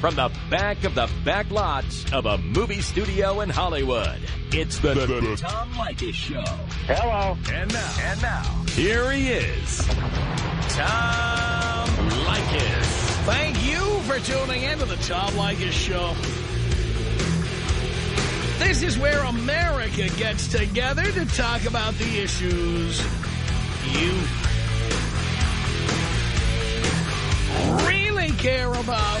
from the back of the back lots of a movie studio in Hollywood. It's the, the, the Tom Leykis Show. Hello. And now, and now, here he is, Tom Leykis. Thank you for tuning in to the Tom Leykis Show. This is where America gets together to talk about the issues you really care about.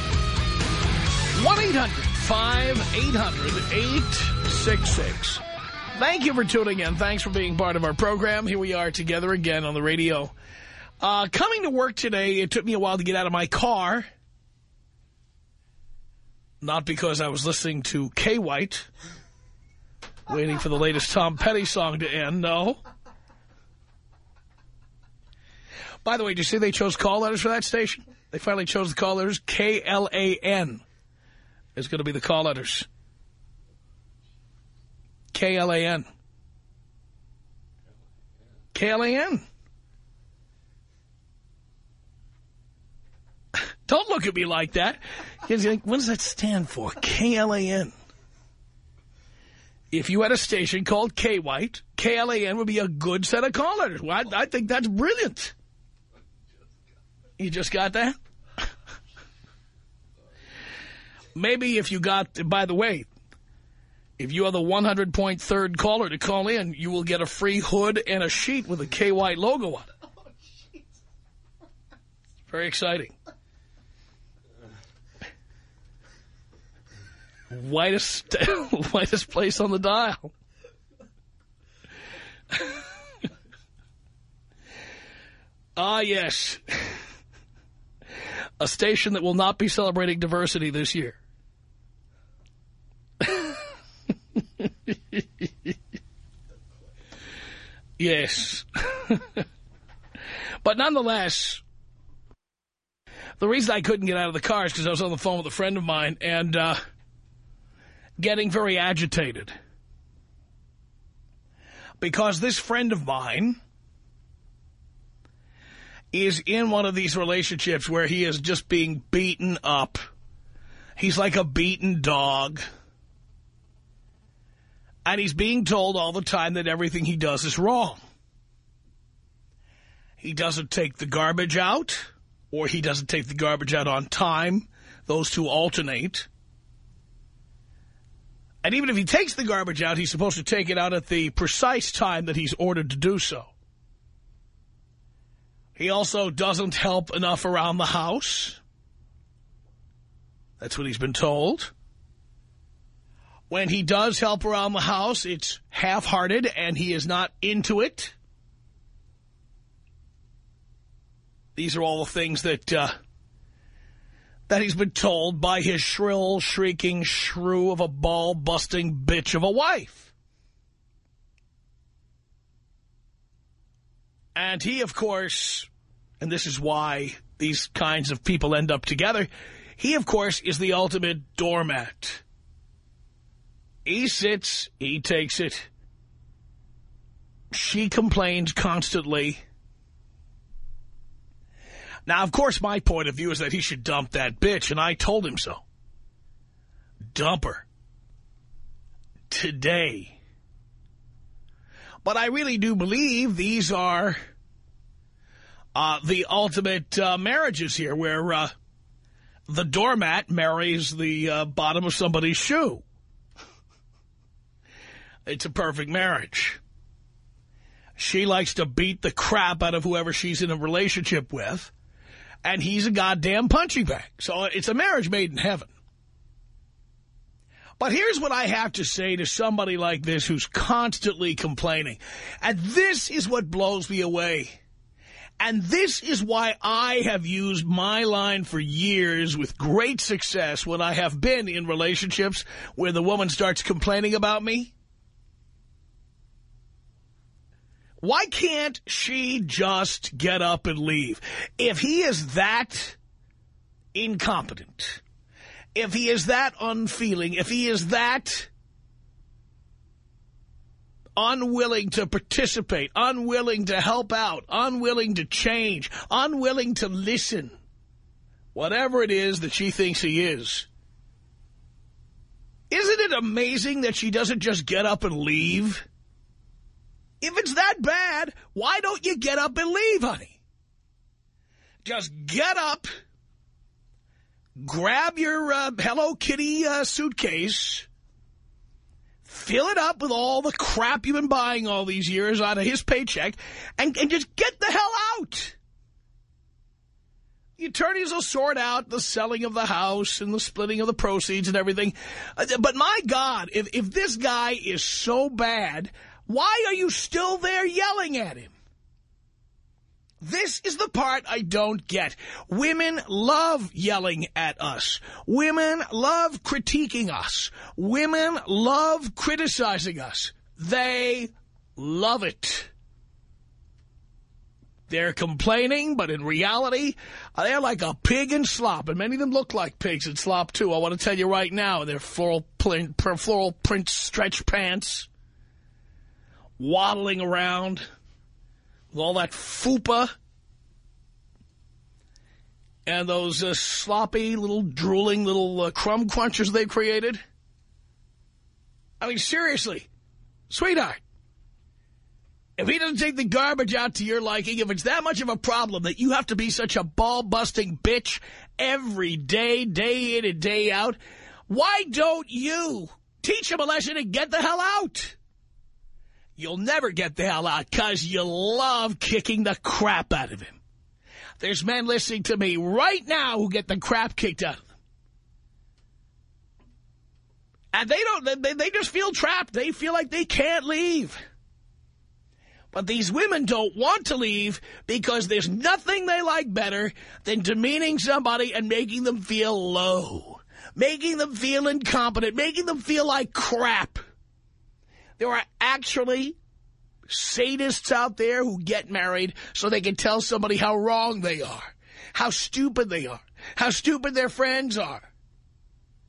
1-800-5800-866. Thank you for tuning in. Thanks for being part of our program. Here we are together again on the radio. Uh, coming to work today, it took me a while to get out of my car. Not because I was listening to K-White, waiting for the latest Tom Petty song to end, no. By the way, did you see they chose call letters for that station? They finally chose the call letters K-L-A-N. Is going to be the call letters. K-L-A-N. K-L-A-N. Don't look at me like that. Like, what does that stand for? K-L-A-N. If you had a station called K-White, K-L-A-N would be a good set of call letters. Well, I, I think that's brilliant. You just got that? Maybe if you got, by the way, if you are the 100.3rd caller to call in, you will get a free hood and a sheet with a K-White logo on it. Oh, Very exciting. Whitest, whitest place on the dial. ah, yes. A station that will not be celebrating diversity this year. yes. but nonetheless, the reason I couldn't get out of the car is because I was on the phone with a friend of mine and uh, getting very agitated. Because this friend of mine is in one of these relationships where he is just being beaten up. He's like a beaten dog. And he's being told all the time that everything he does is wrong. He doesn't take the garbage out, or he doesn't take the garbage out on time. Those two alternate. And even if he takes the garbage out, he's supposed to take it out at the precise time that he's ordered to do so. He also doesn't help enough around the house. That's what he's been told. When he does help around the house, it's half-hearted and he is not into it. These are all the things that uh, that he's been told by his shrill, shrieking shrew of a ball-busting bitch of a wife. And he, of course, and this is why these kinds of people end up together, he, of course, is the ultimate doormat. He sits, he takes it. She complains constantly. Now, of course, my point of view is that he should dump that bitch, and I told him so. Dump her. Today. But I really do believe these are uh, the ultimate uh, marriages here, where uh, the doormat marries the uh, bottom of somebody's shoe. It's a perfect marriage. She likes to beat the crap out of whoever she's in a relationship with, and he's a goddamn punching bag. So it's a marriage made in heaven. But here's what I have to say to somebody like this who's constantly complaining. And this is what blows me away. And this is why I have used my line for years with great success when I have been in relationships where the woman starts complaining about me. Why can't she just get up and leave? If he is that incompetent, if he is that unfeeling, if he is that unwilling to participate, unwilling to help out, unwilling to change, unwilling to listen, whatever it is that she thinks he is. Isn't it amazing that she doesn't just get up and leave? If it's that bad, why don't you get up and leave, honey? Just get up, grab your uh, Hello Kitty uh, suitcase, fill it up with all the crap you've been buying all these years out of his paycheck, and, and just get the hell out. The attorneys will sort out the selling of the house and the splitting of the proceeds and everything. Uh, but my God, if, if this guy is so bad, why are you still there yelling at him? This is the part I don't get. Women love yelling at us. Women love critiquing us. Women love criticizing us. They love it. They're complaining, but in reality, they're like a pig in slop. And many of them look like pigs in slop, too. I want to tell you right now, they're floral print, floral print stretch pants, waddling around all that fupa and those uh, sloppy little drooling little uh, crumb crunchers they've created. I mean, seriously, sweetheart, if he doesn't take the garbage out to your liking, if it's that much of a problem that you have to be such a ball-busting bitch every day, day in and day out, why don't you teach him a lesson and get the hell out? You'll never get the hell out because you love kicking the crap out of him. There's men listening to me right now who get the crap kicked out of them. And they don't, they, they just feel trapped. They feel like they can't leave. But these women don't want to leave because there's nothing they like better than demeaning somebody and making them feel low. Making them feel incompetent. Making them feel like crap. There are actually sadists out there who get married so they can tell somebody how wrong they are, how stupid they are, how stupid their friends are,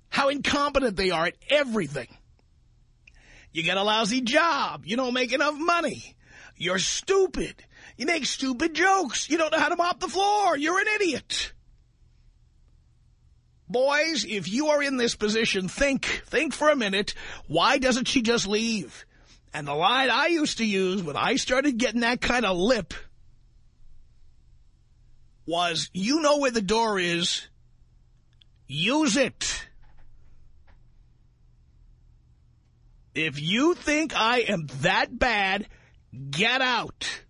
how incompetent they are at everything. You get a lousy job. You don't make enough money. You're stupid. You make stupid jokes. You don't know how to mop the floor. You're an idiot. Boys, if you are in this position, think, think for a minute. Why doesn't she just leave? And the line I used to use when I started getting that kind of lip was, you know where the door is, use it. If you think I am that bad, get out.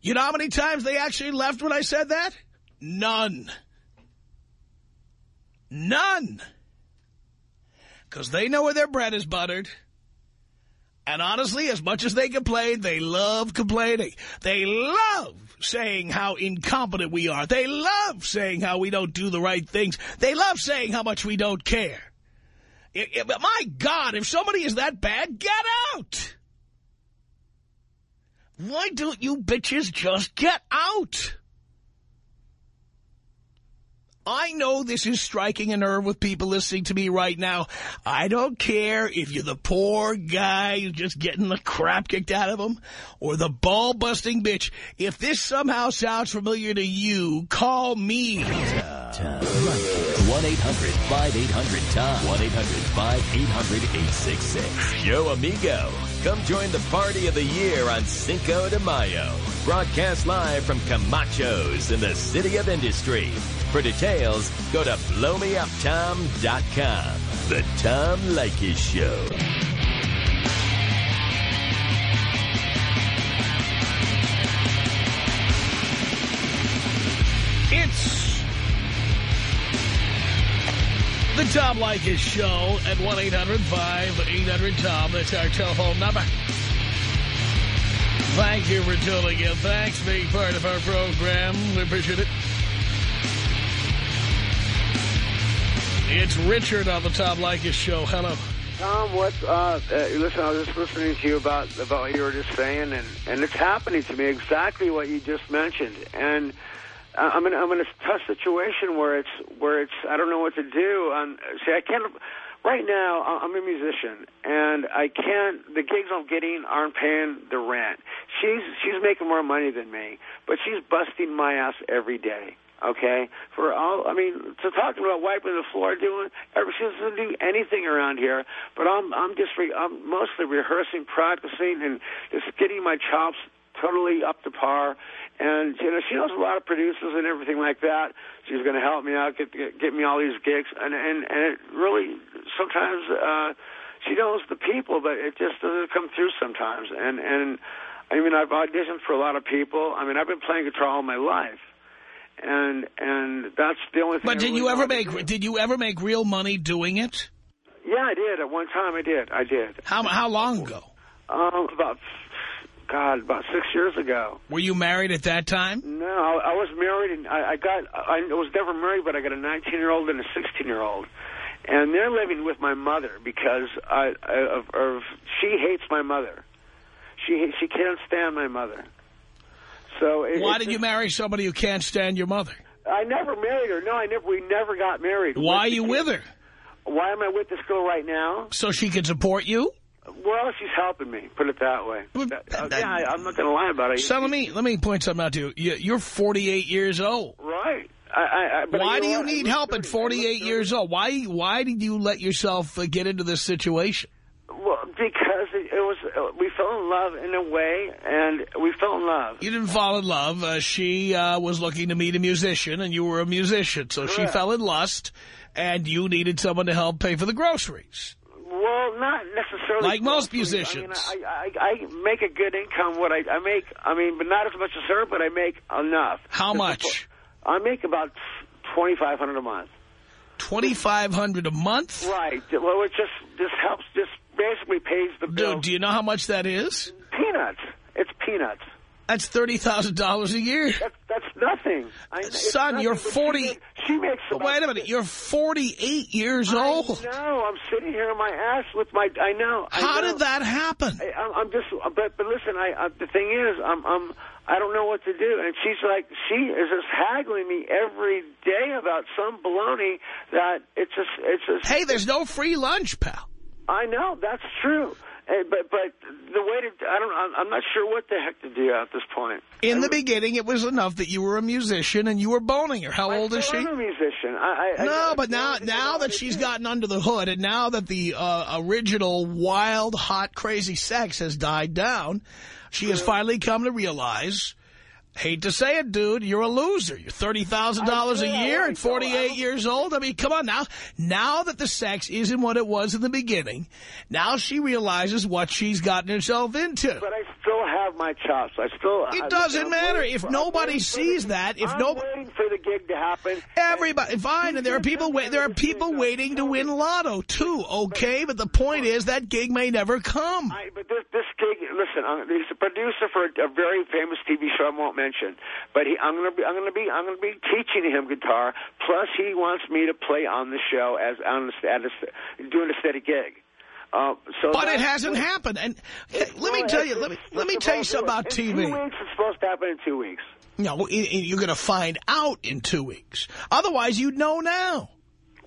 You know how many times they actually left when I said that? None. None. Because they know where their bread is buttered. And honestly, as much as they complain, they love complaining. They love saying how incompetent we are. They love saying how we don't do the right things. They love saying how much we don't care. It, it, my God, if somebody is that bad, get out! Why don't you bitches just get out? I know this is striking a nerve with people listening to me right now. I don't care if you're the poor guy who's just getting the crap kicked out of him or the ball-busting bitch. If this somehow sounds familiar to you, call me. Tom. 1-800-5800-TOM. 1-800-5800-866. Yo, amigo. Come join the party of the year on Cinco de Mayo. Broadcast live from Camacho's in the City of Industry. For details, go to blowmeuptom.com. The Tom Leykis Show. It's the Tom Leykis Show at 1-800-5800-TOM. That's our telephone number. Thank you for tuning in. Thanks for being part of our program. We appreciate it. It's Richard on the Tom Leykis show. Hello. Tom, what? Uh, uh, listen, I was just listening to you about about what you were just saying, and and it's happening to me exactly what you just mentioned. And I'm in I'm in a tough situation where it's where it's I don't know what to do. Um, see, I can't. Right now, I'm a musician, and I can't. The gigs I'm getting aren't paying the rent. She's she's making more money than me, but she's busting my ass every day okay? For all, I mean, to talking about wiping the floor, doing, she doesn't do anything around here. But I'm, I'm just, re, I'm mostly rehearsing, practicing, and just getting my chops totally up to par. And you know, she knows a lot of producers and everything like that. She's going to help me out, get, get get me all these gigs, and and and it really sometimes uh, she knows the people, but it just doesn't come through sometimes. And and I mean, I've auditioned for a lot of people. I mean, I've been playing guitar all my life and and that's the only thing. But did you ever make did you ever make real money doing it? Yeah, I did. At one time, I did. I did. How how long ago? Um, about God, about six years ago. Were you married at that time? No, I, I was married, and I, I got. I was never married, but I got a 19-year-old and a 16-year-old, and they're living with my mother because I, of, of she hates my mother. She she can't stand my mother. So it, why did you marry somebody who can't stand your mother? I never married her. No, I never. We never got married. Why are you with her? Why am I with this girl right now? So she can support you. Well, she's helping me. Put it that way. But, uh, yeah, I, am not going to lie about it. So let me let me point something out to you. You're 48 years old. Right. I, I, why do you need help at 48 years old? Why why did you let yourself uh, get into this situation? Well, because it, it was uh, we fell in love in a way, and we fell in love. You didn't fall in love. Uh, she uh, was looking to meet a musician, and you were a musician, so Correct. she fell in lust, and you needed someone to help pay for the groceries. Well, not necessarily. Like most musicians. I, mean, I, I, I make a good income. What I, I make, I mean, but not as much as her, but I make enough. How much? I make about twenty five hundred a month. 2500 a month? Right. Well, it just just helps. Just basically pays the bill. Dude, do you know how much that is? peanuts. It's peanuts. That's $30,000 a year. That's that's nothing. I, Son, nothing, you're 40 makes- She makes. About- wait a minute, you're 48 years old. I know. I'm sitting here on my ass with my. I know. I How know. did that happen? I, I'm- I'm just. Uh, but but listen. I, I the thing is, I'm I'm. I don't know what to do. And she's like, she is just haggling me every day about some baloney that it's just it's just. Hey, there's no free lunch, pal. I know that's true. And, but but the way to I don't I'm- I'm not sure what the heck to do at this point. In I- the beginning, it was enough that you were a musician and you were boning her. How I old is she? am a musician. I, I, No, but now now that she's gotten under the hood and now that the uh, original wild, hot, crazy sex has died down, she has finally come to realize, hate to say it, dude, you're a loser. You're $30,000 a year at 48 years old. I mean, come on now. Now that the sex isn't what it was in the beginning, now she realizes what she's gotten herself into. But I still have my chops. I still. It I- doesn't I'm matter. If for- I'm nobody sees the- that, if I'm waiting for the gig to happen. Everybody, fine, and there are people wait, there are people waiting to win lotto too. Okay, but the point is that gig may never come. I, but this this gig, listen, I'm, he's a producer for a, a very famous TV show I won't mention. But he, I'm gonna be, I'm gonna be, I'm gonna be teaching him guitar. Plus, he wants me to play on the show as on the, at a, doing a steady gig. Uh, so But it hasn't happened. And let me tell you, let me let me tell you something about In two TV. weeks, it's supposed to happen in two weeks. No, you're going to find out in two weeks. Otherwise, you'd know now.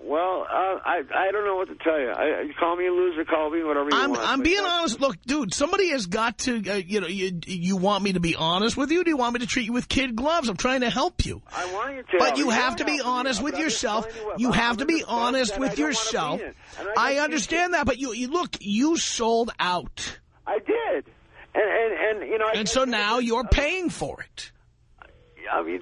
Well, uh, I I don't know what to tell you. I, you call me a loser, call me whatever you I'm want. I'm being honest. Look, dude, somebody has got to. Uh, you know, you you want me to be honest with you? Do you want me to treat you with kid gloves? I'm trying to help you. I want you to. But you have to be me, honest with but I'm just yourself. You I'm have to be honest with I yourself. And I understand that, but you, you look, you sold out, I did, and and and you know. I and so now you're paying for it. I mean,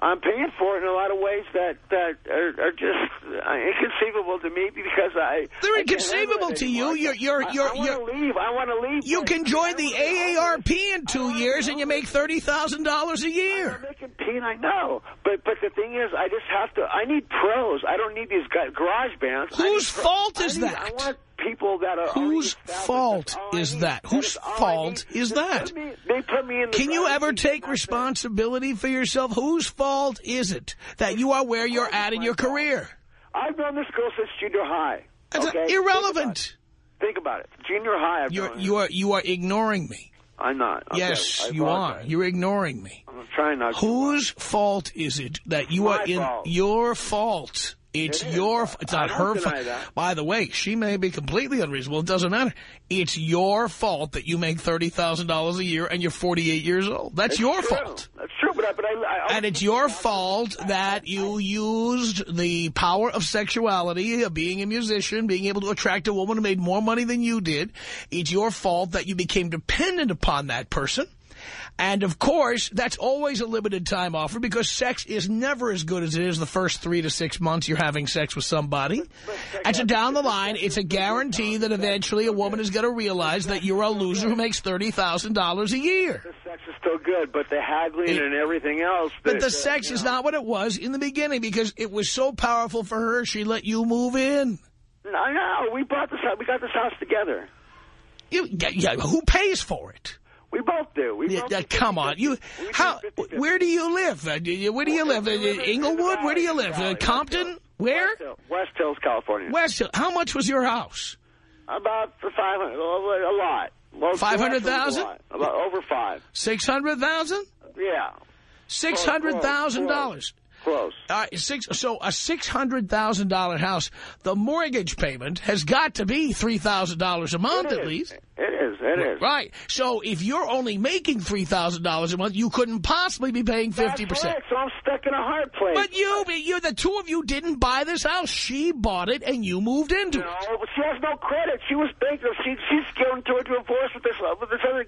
I'm paying for it in a lot of ways that that are, are just inconceivable to me because I. They're I inconceivable to you. You're- you're- you're- I, want to leave. I want to leave. You can join the AARP in two years, and you make thirty thousand dollars a I'm year. making pain, I know, but but the thing is, I just have to. I need pros. I don't need these garage bands. Whose fault I is that? People that are Whose fault That's all I is that? Whose fault is that? me- they put me in Can you ever take responsibility for yourself? Whose fault is it that you are where you're at in your career? I've known this girl since junior high. That's okay? Think irrelevant. about. Think about it. Junior high, I've You're you are you are ignoring me. I'm not. Okay, yes, you are. You're ignoring me. I'm trying not to. Whose fault is it that you My are in fault. your fault? It's It your. It's not her fault. By the way, she may be completely unreasonable. It doesn't matter. It's your fault that you make thirty thousand dollars a year and you're 48 years old. That's It's your true. fault. That's true, but I, but I, I And it's your fault that you used the power of sexuality, of being a musician, being able to attract a woman who made more money than you did. It's your fault that you became dependent upon that person. And, of course, that's always a limited time offer because sex is never as good as it is the first three to six months you're having sex with somebody. And so down the line, it's a guarantee that eventually a woman is going to realize that you're a loser who makes $30,000 a year. the sex is still good, but the haggling It- and everything else. But the uh, sex you is not what it was in the beginning because it was so powerful for her, she let you move in. No, no, we bought this house. We got this house together. You, yeah, yeah, who pays for it? We both do. We Yeah, both do come on, 50-50. you. We How? 50-50. Where do you live? Uh, Where do you live? Uh, live Inglewood? Where do you live? valley, Uh, West Compton? Where? West Hills, West Hills, California. West Hill. How much was your house? About for five hundred, a lot. Well, 500,000? a. About over five. Six hundred thousand? Yeah, Six hundred thousand dollars. close. Uh, six, so a six hundred thousand dollar house. The mortgage payment has got to be three thousand dollars a month at least. It is. It is. Right. So if you're only making $3,000 a month, you couldn't possibly be paying 50%. That's right. So I'm stuck in a hard place. But you, you, the two of you didn't buy this house. She bought it and you moved into it. No, but she has no credit. She was bankrupt. She, she's going to a divorce with this uh, with this other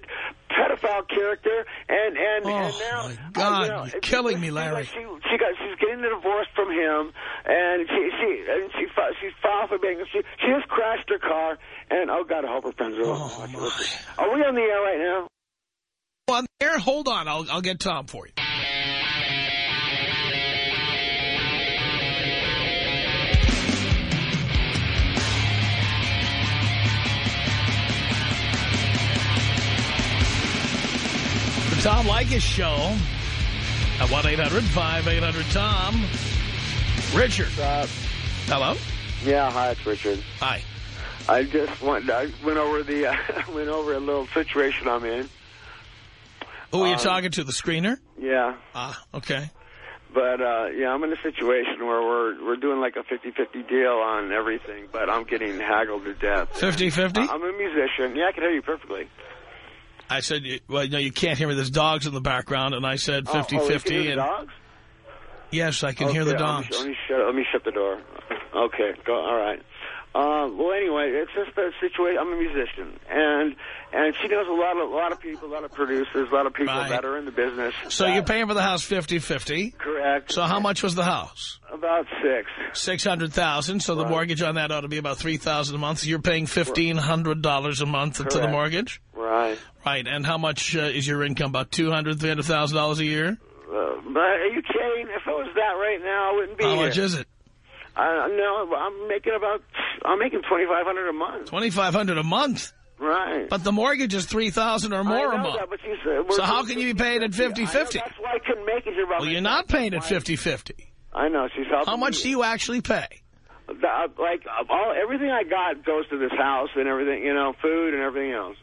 pedophile character, and and, Oh, and now my uh, God, you know, you're killing me, Larry. She, she got she's getting a divorce from him, and she she and she she filed for bankruptcy. She just crashed her car, and oh God, I hope her friends are. Oh, my. Are we on the air right now? On there, hold on. I'll, I'll get Tom for you. The Tom Leykis Show at 1-800-5800-TOM. Richard. Hello? Yeah, hi, it's Richard. Hi. I just went. I went over the uh, went over a little situation I'm in. Who are you Um, talking to, the screener? Yeah. Ah, okay. But, uh, yeah, I'm in a situation where we're we're doing like a 50-50 deal on everything, but I'm getting haggled to death. 50-50? I'm a musician. Yeah, I can hear you perfectly. I said, well, no, you can't hear me. There's dogs in the background, and I said 50-50. Oh, oh, hear the dogs? Yes, I can hear the Okay, let me- dogs. Let me, shut, let me shut the door. Okay, go. All right. Uh, well, anyway, it's just a situation. I'm a musician, and and she knows a lot of a lot of people, a lot of producers, a lot of people Right. that are in the business. So that- you're paying for the house 50-50. correct? So how much was the house? About six. 600000 So the mortgage on that ought to be about 3000 a month. So you're paying $1,500 a month to the mortgage? Right. Right. And how much uh, is your income? About $200,000, $300,000 a year? Uh, but are you kidding? If it was that right now, I wouldn't be How here. much is it? I, no, I'm making about. I'm making twenty five hundred a month. 2500 a month. Right. But the mortgage is 3000 or I more a month. that, but you we're So how can you be paying at 50-50. I know, 50-50? That's why I couldn't make it. Well, you're not paying at 50-50. I know. She's helping How much me. do you actually pay? The- uh, like uh, all everything I got goes to this house and everything. You know, food and everything else.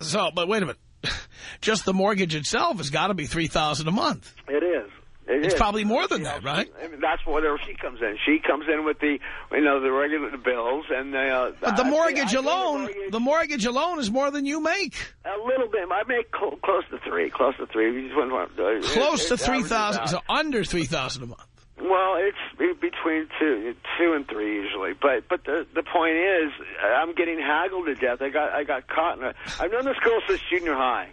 So, but wait a minute. Just the mortgage itself has got to be 3000 a month. It is. It It's is. probably more than You that, know, right? I mean, that's whatever she comes in. She comes in with the, you know, the regular bills and the. Uh, But the I- I- mortgage I think alone, mortgage- the mortgage alone is more than you make. A little bit. I make cl close to three. Close to three. You just wouldn't uh, Close it- to it three thousand, so under three thousand a month. Well, it's between two, two and three usually. But but the the point is, I'm getting haggled to death. I got I got caught in a. I've known this girl since junior high.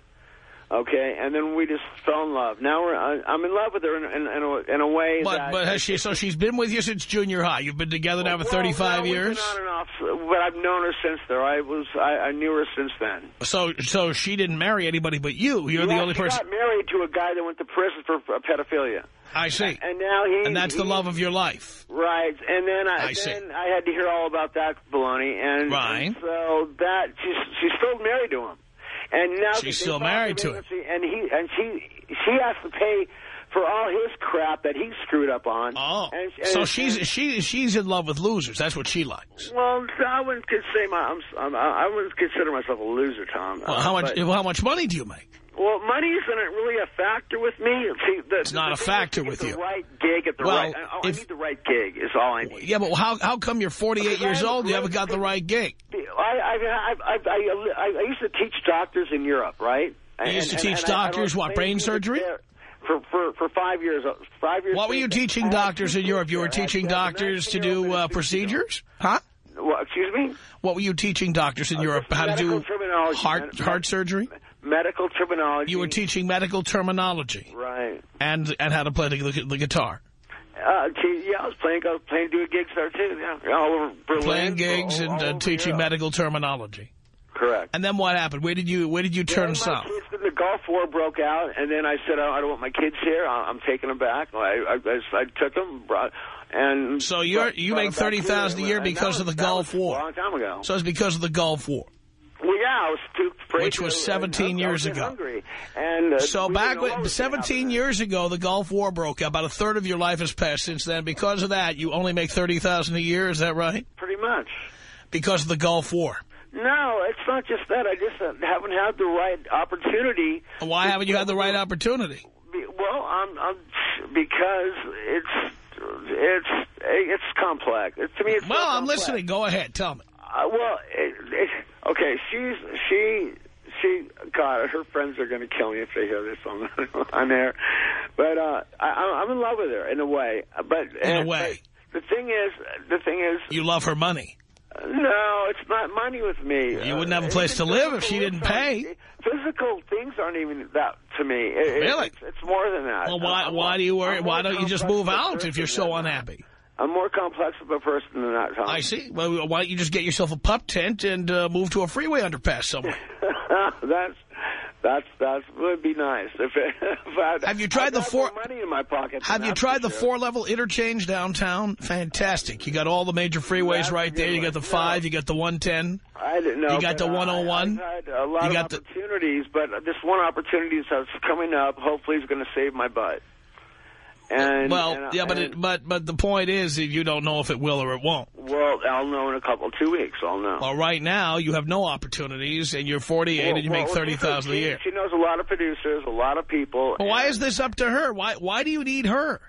Okay, and then we just fell in love. Now we're I- I'm in love with her in, in, in, a, in a way But that. but has she? So she's been with you since junior high. You've been together now for Well, 35 no, years. Been on and off, but I've known her since there. I was I, I knew her since then. So so she didn't marry anybody but you. You're the only she person. got married to a guy that went to prison for, pedophilia, I see. and now he And that's the love of your life. Right, and then I, I see. then I had to hear all about that baloney, and, Right. and so that she's she's still married to him, and now She's still married to him. and he and she she has to pay for all his crap that he screwed up on. Oh, and, and, so she's and- she she's in love with losers. That's what she likes. well, I wouldn't consider my I'm, I'm, I wouldn't consider myself a loser, Tom. Well, Uh, how much but- how much money do you make? Well, money isn't really a factor with me. See, the, It's not the a factor to get with the you. Right gig at the Well, right. Oh, I if- need the right gig. Is all I need. Yeah, but how how come you're 48 Because years I have old? You haven't got the right gig. I, I, I, I, I, I used to teach doctors in Europe, right? You used to And- teach and I- I doctors don't- what, brain surgery? For, for, for five years. uh, Five years. What were you teaching doctors in Europe? You were teaching doctors to do uh, procedures? Huh? What, excuse me? What were you teaching doctors in Europe? How to do heart heart surgery? Medical terminology. You were teaching medical terminology Right. and and how to play the, the guitar. Uh, yeah, I was playing. I was playing, doing gigs there too. Yeah, all over Berlin. Playing gigs all- and all uh, teaching medical terminology. Correct. And then what happened? Where did you where did you turn my south? kids, the Gulf War broke out, and then I said, I don't want my kids here. I'm taking them back. I, I, I, I took them, brought, and So you're brought- you make thirty thousand a year because that of the Gulf was War. A long time ago. So it's because of the Gulf War. Yeah, I was Which was 17 I- I years ago. And uh, So back didn't know what when, 17 years ago, the Gulf War broke out. About a third of your life has passed since then. Because of that, you only make 30000 a year. Is that right? Pretty much. Because of the Gulf War. No, it's not just that. I just uh, haven't had the right opportunity. Why haven't you had the right opportunity? Well, I'm, I'm because it's it's it's complex. To me, it's Well, I'm complex. listening. Go ahead. Tell me. Uh, well, it, it, okay. She's she she. God, her friends are going to kill me if they hear this on on air. But uh, I, I'm in love with her in a way. But In a way. the thing is, the thing is, You love her money. no, it's not money with me. You wouldn't have a Uh, place to live if she didn't pay. Physical things aren't even that to me. It- Really? It's, it's more than that. Well, why why do you worry? Why don't you just move out if you're so unhappy? I'm more complex of a person than that, Tom. I see. Well, why don't you just get yourself a pup tent and uh, move to a freeway underpass somewhere? that's that's that would be nice. If, if I'd, Have you tried I'd the four- money in my pocket? Have you tried the sure. four-level interchange downtown? Fantastic. You got all the major freeways That's right there. You got the one. five. No. You got the 110. I didn't know. You got the 101? I, I've had a lot You of got the- opportunities, but this one opportunity that's coming up hopefully is going to save my butt. And well, and, yeah, but and, it, but but the point is that you don't know if it will or it won't. well, I'll know in a couple, two weeks. I'll know. Well, right now you have no opportunities, and you're 48 Well, and you well, make thirty thousand a year. She knows a lot of producers, a lot of people. Well, why is this up to her? Why why do you need her?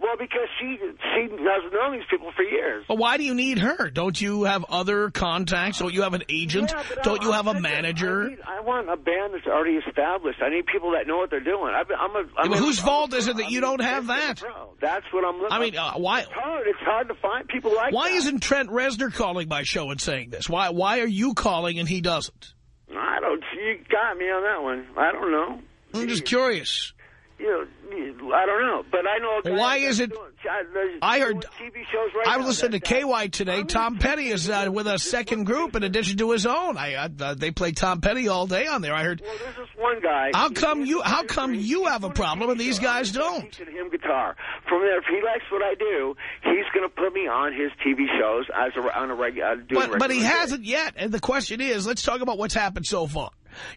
Well, because she she has known these people for years. Well, why do you need her? Don't you have other contacts? Don't you have an agent? Yeah, Don't I'm- you have a I'm of- manager? I, need, I want a band that's already established. I need people that know what they're doing. I've, I'm a. I'm Yeah, a- whose fault is it that you I don't have that? That's what I'm looking. I mean, uh, why It's hard. It's hard to find people like. why that. isn't Trent Reznor calling my show and saying this? Why why are you calling and he doesn't? I don't. You got me on that one. I don't know. I'm just curious. You know, I don't know, but I know. Why is it- doing- I heard- TV shows right I now was listening to that- KY today. I'm Tom Petty is uh, with a second group in addition to his own. I, I uh, they play Tom Petty all day on there. I heard. Well, there's this one guy. How come you- how come you have a problem and these guys don't? Teaching him guitar. From there, if he likes what I do, he's going to put me on his TV shows as a on a regular. Uh, But, but he hasn't yet. And the question is, let's talk about what's happened so far.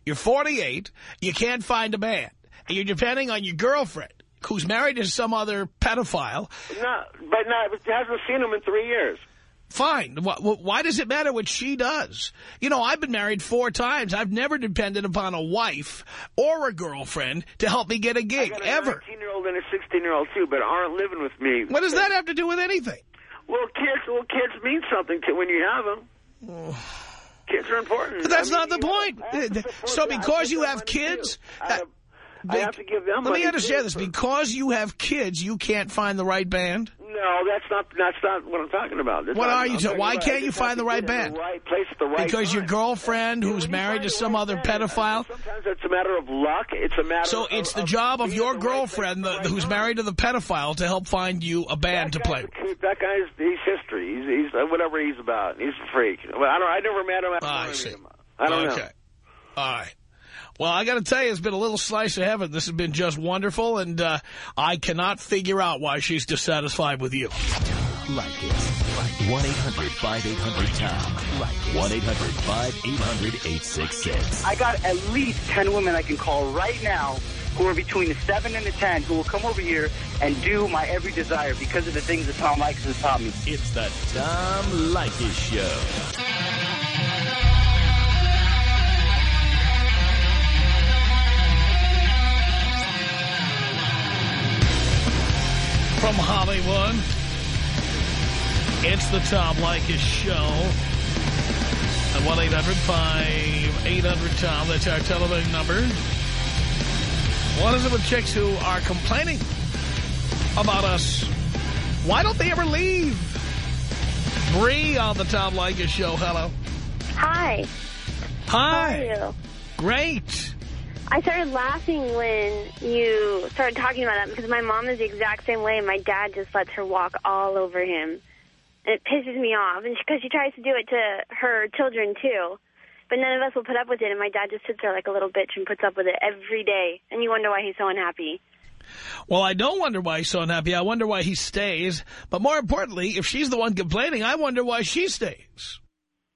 You're 48. You can't find a man. And you're depending on your girlfriend, who's married to some other pedophile. No, but not. Hasn't seen him in three years. Fine. Why, why does it matter what she does? You know, I've been married four times. I've never depended upon a wife or a girlfriend to help me get a gig, a ever. 19 year old and a 16 year old too, but aren't living with me. What does that have to do with anything? Well, kids. Well, kids mean something to when you have them. Kids are important. But that's I not the point. I have to support so because you have kids, that- I have to give them Let me understand this. Because you have kids, you can't find the right band? No, that's not that's not what I'm talking about. That's What not- are you talking why can't you find the right band? The right place the right Because your girlfriend, who's you married to some right other band, pedophile... Sometimes it's a matter of luck. It's a matter. So of, it's the of job of your at the right girlfriend, the who's married to the pedophile, to help find you a band to play. That guy's he's history. He's he's uh, whatever he's about. He's a freak. Well, I don't. I never met him. I don't, I know see. him. I don't okay. know. All right. Well, I got to tell you, it's been a little slice of heaven. This has been just wonderful, and uh, I cannot figure out why she's dissatisfied with you. Like it. 1-800-5800-TOM. Like it. 1-800-5800-866. I got at least 10 women I can call right now who are between the 7 and the 10 who will come over here and do my every desire because of the things that Tom Leykis has taught me. It's the Tom Leykis Show. From Hollywood, it's the Tom Leykis Show. At 1-800-5800-TOM. That's our telephone number. What is it with chicks who are complaining about us? Why don't they ever leave? Bree on the Tom Leykis Show. Hello. Hi. Hi. How are you? Great. I started laughing when you started talking about that because my mom is the exact same way. and My dad just lets her walk all over him. And it pisses me off and because she tries to do it to her children, too. But none of us will put up with it, and my dad just sits there like a little bitch and puts up with it every day. And you wonder why he's so unhappy. Well, I don't wonder why he's so unhappy. I wonder why he stays. But more importantly, if she's the one complaining, I wonder why she stays.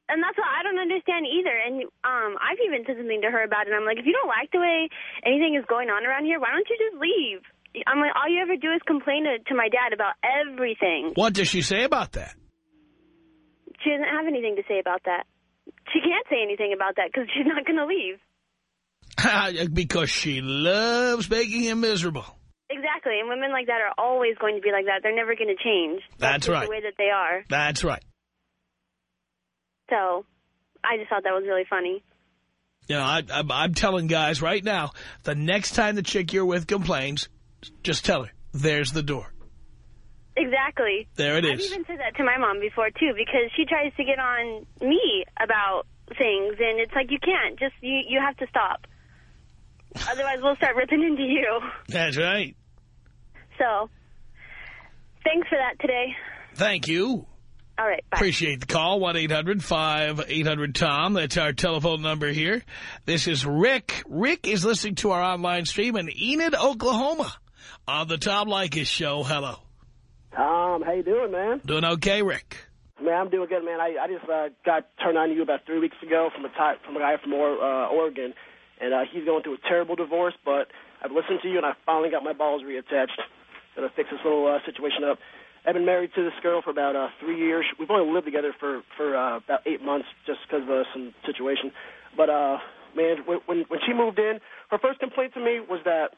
And that's what I don't understand either. And um, I've even said something to her about it. I'm like, if you don't like the way anything is going on around here, why don't you just leave? I'm like, all you ever do is complain to, to my dad about everything. What does she say about that? She doesn't have anything to say about that. She can't say anything about that because she's not going to leave. because she loves making him miserable. Exactly. And women like that are always going to be like that. They're never going to change. That's just right. the way that they are. That's right. So I just thought that was really funny. You know, I, I, I'm telling guys right now, the next time the chick you're with complains, just tell her, there's the door. Exactly. There it I've is. even said that to my mom before, too, because she tries to get on me about things, and it's like, you can't. Just, you, you have to stop. Otherwise, we'll start ripping into you. That's right. So, thanks for that today. Thank you. All right, bye. Appreciate the call. 1-800-5800-TOM. That's our telephone number here. This is Rick. Rick is listening to our online stream in Enid, Oklahoma on the Tom Leykis Show. Hello. Tom, how you doing, man? Doing okay, Rick? Man, I'm doing good, man. I, I just uh, got turned on to you about three weeks ago from a ty- from a guy from or, uh, Oregon, and uh, he's going through a terrible divorce. But I've listened to you, and I finally got my balls reattached. Gonna fix this little uh, situation up. I've been married to this girl for about uh, three years. We've only lived together for for uh, about eight months, just because of uh, some situation. But uh, man, when when when she moved in, her first complaint to me was that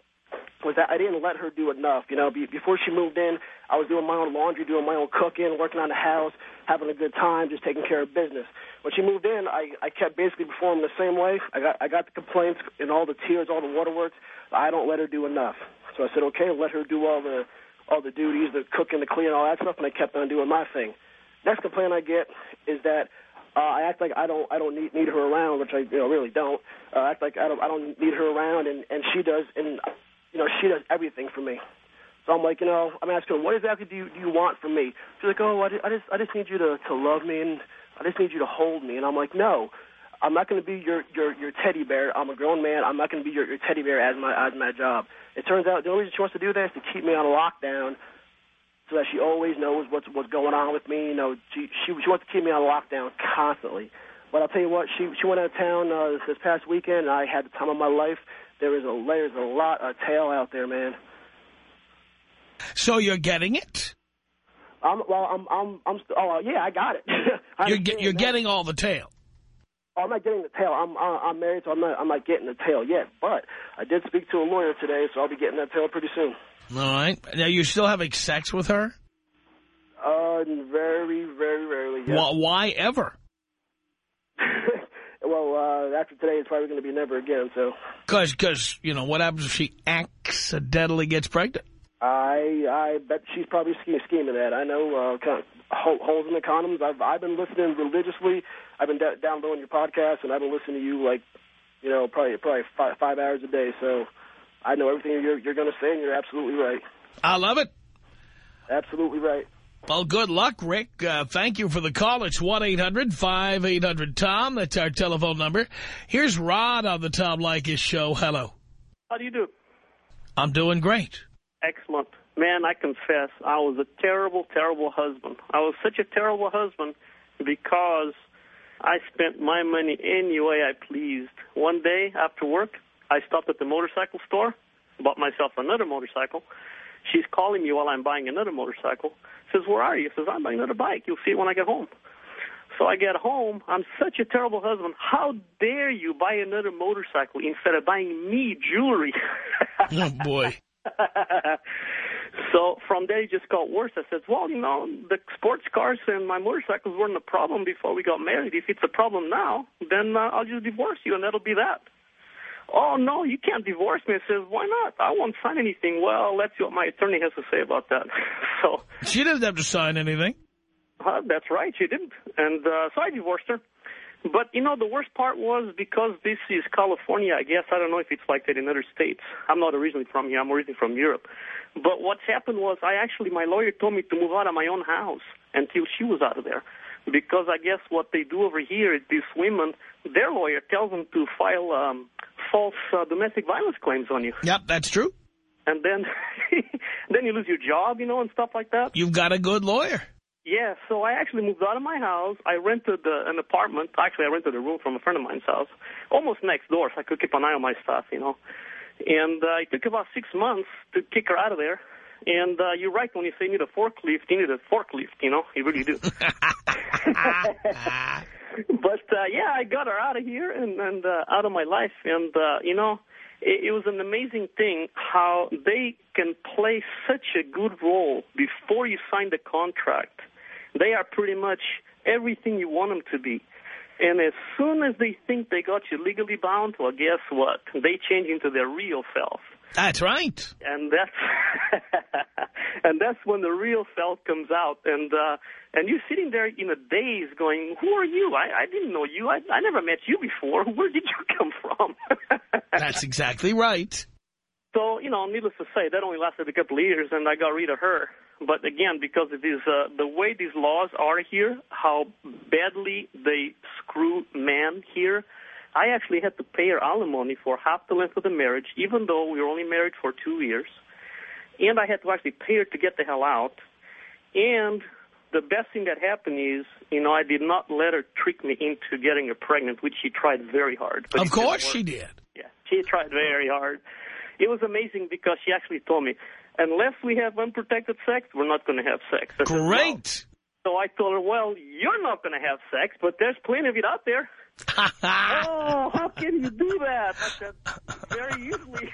was that I didn't let her do enough. You know, be, before she moved in, I was doing my own laundry, doing my own cooking, working on the house, having a good time, just taking care of business. When she moved in, I, I kept basically performing the same way. I got I got the complaints and all the tears, all the waterworks. I don't let her do enough. So I said, okay, let her do all the all the duties, the cooking, the cleaning, all that stuff, and I kept on doing my thing. Next complaint I get is that uh, I act like I don't I don't need need her around, which I you know really don't. Uh, act like I don't I don't need her around, and and she does, and you know she does everything for me. So I'm like, you know, I'm asking her, what exactly do you do you want from me? She's like, oh, I I just, I just need you to to love me, and I just need you to hold me. And I'm like, no. I'm not going to be your, your your teddy bear. I'm a grown man. I'm not going to be your, your teddy bear as my as my job. It turns out the only reason she wants to do that is to keep me on lockdown, so that she always knows what's what's going on with me. You know, she she she wants to keep me on lockdown constantly. But I'll tell you what, she she went out of town uh, this past weekend. And I had the time of my life. There is a there's a lot of tail out there, man. So you're getting it? I'm well. I'm I'm I'm. Oh yeah, I got it. You're, get, you're that. getting all the tail. Oh, I'm not getting the tail. I'm uh, I'm married, so I'm not I'm not getting the tail yet. But I did speak to a lawyer today, so I'll be getting that tail pretty soon. All right. Now, you're still having sex with her? Uh, very, very rarely. Yes. Why, why ever? well, uh, after today, it's probably going to be never again. So Because, because you know, what happens if she accidentally gets pregnant? I I bet she's probably scheming, scheming that. I know uh, holes in the condoms. I've I've been listening religiously. I've been downloading your podcast, and I've been listening to you like, you know, probably probably five, five hours a day. So I know everything you're you're going to say, and you're absolutely right. I love it. Absolutely right. Well, good luck, Rick. Uh, thank you for the call. It's 1-800-5800-TOM. That's our telephone number. Here's Rod on the Tom Leykis show. Hello. How do you do? I'm doing great. Excellent. Man, I confess, I was a terrible, terrible husband. I was such a terrible husband because I spent my money any way I pleased. One day after work, I stopped at the motorcycle store, bought myself another motorcycle. She's calling me while I'm buying another motorcycle. Says, where are you? Says, I'm buying another bike. You'll see it when I get home. So I get home. I'm such a terrible husband. How dare you buy another motorcycle instead of buying me jewelry? oh, boy. so from there it just got worse. I said, well, you know, the sports cars and my motorcycles weren't a problem before we got married. If it's a problem now, then uh, I'll just divorce you and that'll be that. Oh, no, you can't divorce me. I says, why not? I won't sign anything. Well, let's see what my attorney has to say about that. so She didn't have to sign anything. Uh, that's right, she didn't. And uh, so I divorced her. But, you know, the worst part was because this is California, I guess. I don't know if it's like that in other states. I'm not originally from here. I'm originally from Europe. But what's happened was I actually, my lawyer told me to move out of my own house until she was out of there. Because I guess what they do over here is these women, their lawyer tells them to file um, false uh, domestic violence claims on you. Yep, that's true. And then, then you lose your job, you know, and stuff like that. You've got a good lawyer. Yeah, so I actually moved out of my house. I rented uh, an apartment. Actually, I rented a room from a friend of mine's house, almost next door, so I could keep an eye on my stuff, you know. And uh, it took about six months to kick her out of there. And uh, you're right when you say you need a forklift. You need a forklift, you know. You really do. but uh, yeah, I got her out of here and, and uh, out of my life. And uh, you know, it, it was an amazing thing how they can play such a good role before you sign the contract they are pretty much everything you want them to be. And as soon as they think they got you legally bound, well, guess what? They change into their real self. That's right. And that's and that's when the real self comes out. And uh, and you're sitting there in a daze going, who are you? I, I didn't know you. I, I never met you before. Where did you come from? that's exactly right. So, you know, needless to say, that only lasted a couple of years, and I got rid of her. But again, because it is uh, the way these laws are here, how badly they screw men here, I actually had to pay her alimony for half the length of the marriage, even though we were only married for two years. And I had to actually pay her to get the hell out. And the best thing that happened is, you know, I did not let her trick me into getting her pregnant, which she tried very hard. But of course she did. Yeah, she tried very hard. It was amazing because she actually told me, unless we have unprotected sex, we're not going to have sex. I Great. Said, no. So I told her, well, you're not going to have sex, but there's plenty of it out there. oh, how can you do that? I said, very easily.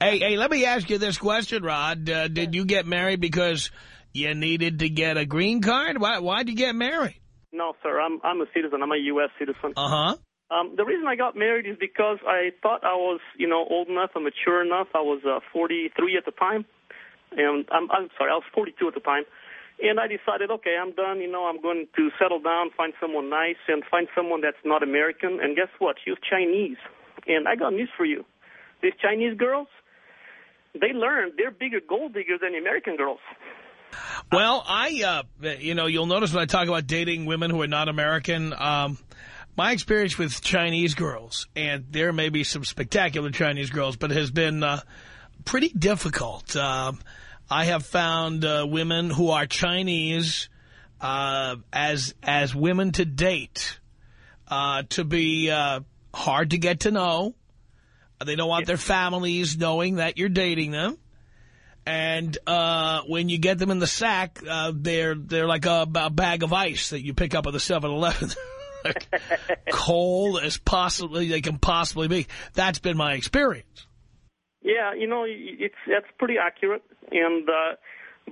hey, hey, let me ask you this question, Rod. Uh, did you get married because you needed to get a green card? Why, why'd you get married? No, sir. I'm I'm a citizen. I'm a U.S. citizen. Uh-huh. Um, the reason I got married is because I thought I was, you know, old enough and mature enough. I was uh, 43 at the time, and I'm, I'm sorry, I was 42 at the time. And I decided, okay, I'm done. You know, I'm going to settle down, find someone nice, and find someone that's not American. And guess what? She was Chinese. And I got news for you. These Chinese girls, they learn they're bigger gold diggers than American girls. Well, I, uh, you know, you'll notice when I talk about dating women who are not American, um, my experience with Chinese girls, and there may be some spectacular Chinese girls, but it has been uh, pretty difficult. Um, I have found uh, women who are Chinese uh, as as women to date uh, to be uh, hard to get to know. They don't want their families knowing that you're dating them. And uh, when you get them in the sack, uh, they're they're like a, a, bag of ice that you pick up at the 7-Eleven. cold as possibly they can possibly be. That's been my experience. Yeah, you know, it's that's pretty accurate. And uh,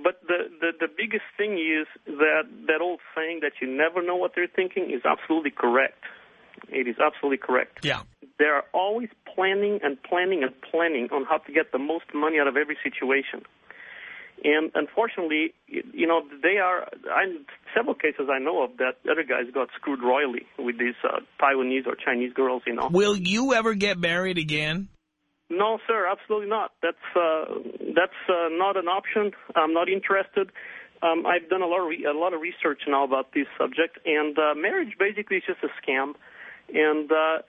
but the, the the biggest thing is that that old saying that you never know what they're thinking is absolutely correct. It is absolutely correct. Yeah. They're always planning and planning and planning on how to get the most money out of every situation. And unfortunately, you know, they are. I, several cases I know of that other guys got screwed royally with these uh, Taiwanese or Chinese girls. You know. Will you ever get married again? No, sir, absolutely not. That's uh, that's uh, not an option. I'm not interested. Um, I've done a lot of re- a lot of research now about this subject, and uh, marriage basically is just a scam. And uh,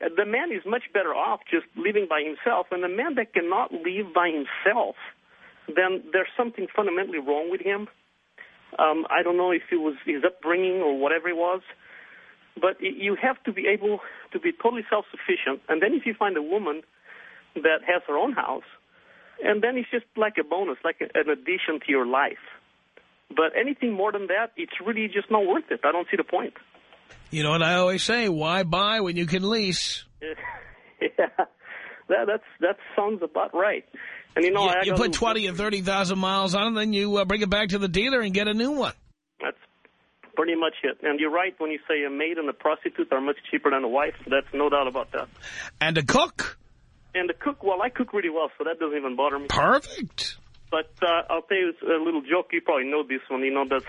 the man is much better off just living by himself. And the man that cannot live by himself then there's something fundamentally wrong with him. Um, I don't know if it was his upbringing or whatever it was, but you have to be able to be totally self-sufficient. And then if you find a woman that has her own house, and then it's just like a bonus, like a, an addition to your life. But anything more than that, it's really just not worth it. I don't see the point. You know what I always say, why buy when you can lease? yeah, that, that's, that sounds about right. And you know, you, you put 20 or 30,000 miles on it, then you uh, bring it back to the dealer and get a new one. That's pretty much it. And you're right when you say a maid and a prostitute are much cheaper than a wife. That's no doubt about that. And a cook. And the cook, well, I cook really well, so that doesn't even bother me. Perfect. But uh, I'll tell you a little joke. You probably know this one. You know, that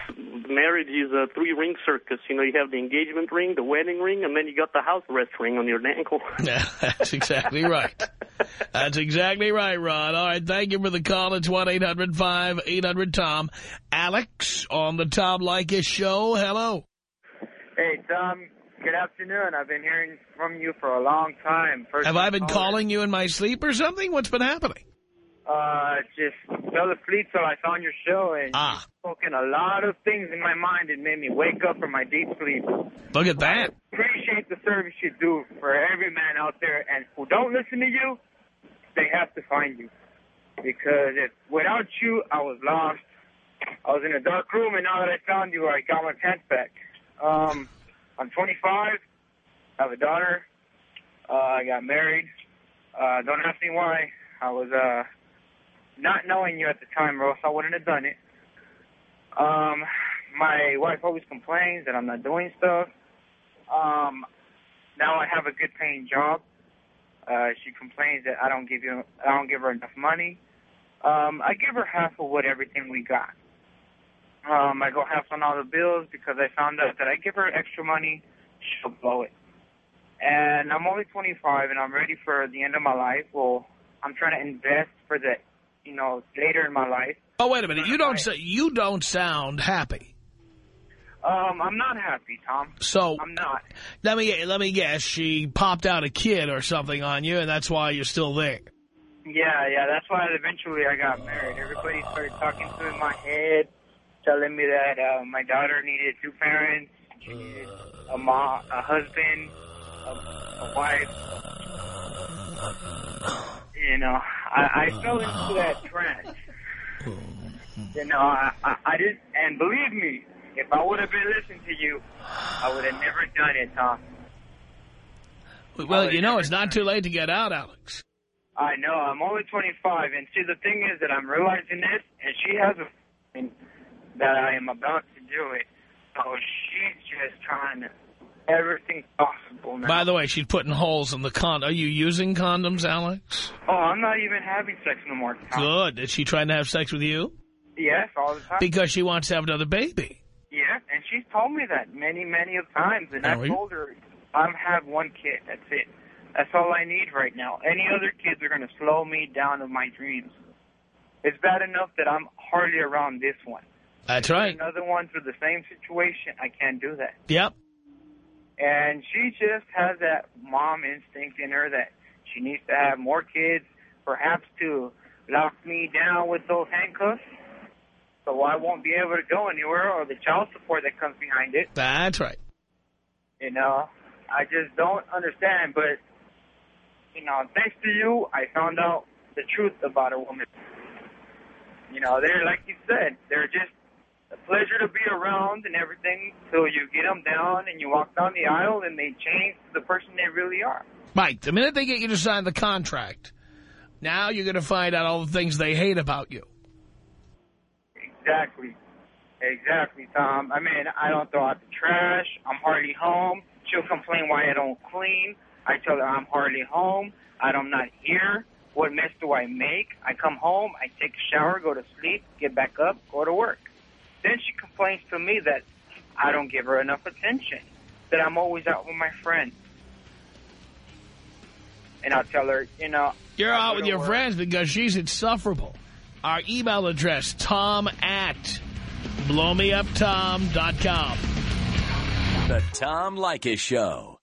marriage is a three-ring circus. You know, you have the engagement ring, the wedding ring, and then you got the house arrest ring on your ankle. Yeah, that's exactly right. That's exactly right, Ron. All right, thank you for the call. It's 1-800-5800-TOM. Alex on the Tom Leykis show. Hello. Hey, Tom. Good afternoon. I've been hearing from you for a long time. First Have I been caller. calling you in my sleep or something? What's been happening? Uh, just fell asleep till I found your show and ah. spoken a lot of things in my mind and made me wake up from my deep sleep. Look at that. I appreciate the service you do for every man out there and who don't listen to you, they have to find you. Because if without you, I was lost. I was in a dark room and now that I found you, I got my pants back. Um, I'm 25. I have a daughter. Uh, I got married. Uh, don't ask me why. I was, uh, not knowing you at the time, Ross, I wouldn't have done it. Um, my wife always complains that I'm not doing stuff. Um, now I have a good paying job. Uh, she complains that I don't give you, I don't give her enough money. Um, I give her half of what everything we got. Um, I go half on all the bills because I found out that I give her extra money, she'll blow it. And I'm only 25 and I'm ready for the end of my life. Well, I'm trying to invest for the you know, later in my life. Oh, wait a minute. You don't say, you don't sound happy. Um, I'm not happy, Tom. So I'm not. Let me let me guess. She popped out a kid or something on you, and that's why you're still there. Yeah, yeah. That's why eventually I got married. Everybody started talking to me in my head, telling me that uh, my daughter needed two parents, she needed a mom, a husband, a, a wife. You know, I, I oh, fell into that trance. Oh, hmm. You know, I, I, I didn't, and believe me, if I would have been listening to you, I would have never done it, Tom. Well, you know, it's not too late to get out, Alex. I know. I'm only 25, and see, the thing is that I'm realizing this, and she has a feeling that I am about to do it. So she's just trying to everything possible now. By the way, she's putting holes in the condom. Are you using condoms, Alex? Oh, I'm not even having sex no more. Good. Is she trying to have sex with you? Yes, all the time. Because she wants to have another baby. Yeah, and she's told me that many, many of times. And I've told her, I'm have one kid. That's it. That's all I need right now. Any other kids are going to slow me down in my dreams. It's bad enough that I'm hardly around this one. That's right. Another one through the same situation. I can't do that. Yep. And she just has that mom instinct in her that she needs to have more kids, perhaps to lock me down with those handcuffs so I won't be able to go anywhere or the child support that comes behind it. That's right. You know, I just don't understand. But, you know, thanks to you, I found out the truth about a woman. You know, they're, like you said, they're just a pleasure to be around and everything. So you get them down and you walk down the aisle and they change to the person they really are. Mike, The minute they get you to sign the contract, now you're going to find out all the things they hate about you. Exactly. Exactly, Tom. I mean, I don't throw out the trash. I'm hardly home. She'll complain why I don't clean. I tell her I'm hardly home. I'm not here. What mess do I make? I come home, I take a shower, go to sleep, get back up, go to work. Then she complains to me that I don't give her enough attention, that I'm always out with my friends. And I'll tell her, you know... You're out with your work. friends because she's insufferable. Our email address, tom at blowmeuptom.com. The Tom Leykis Show.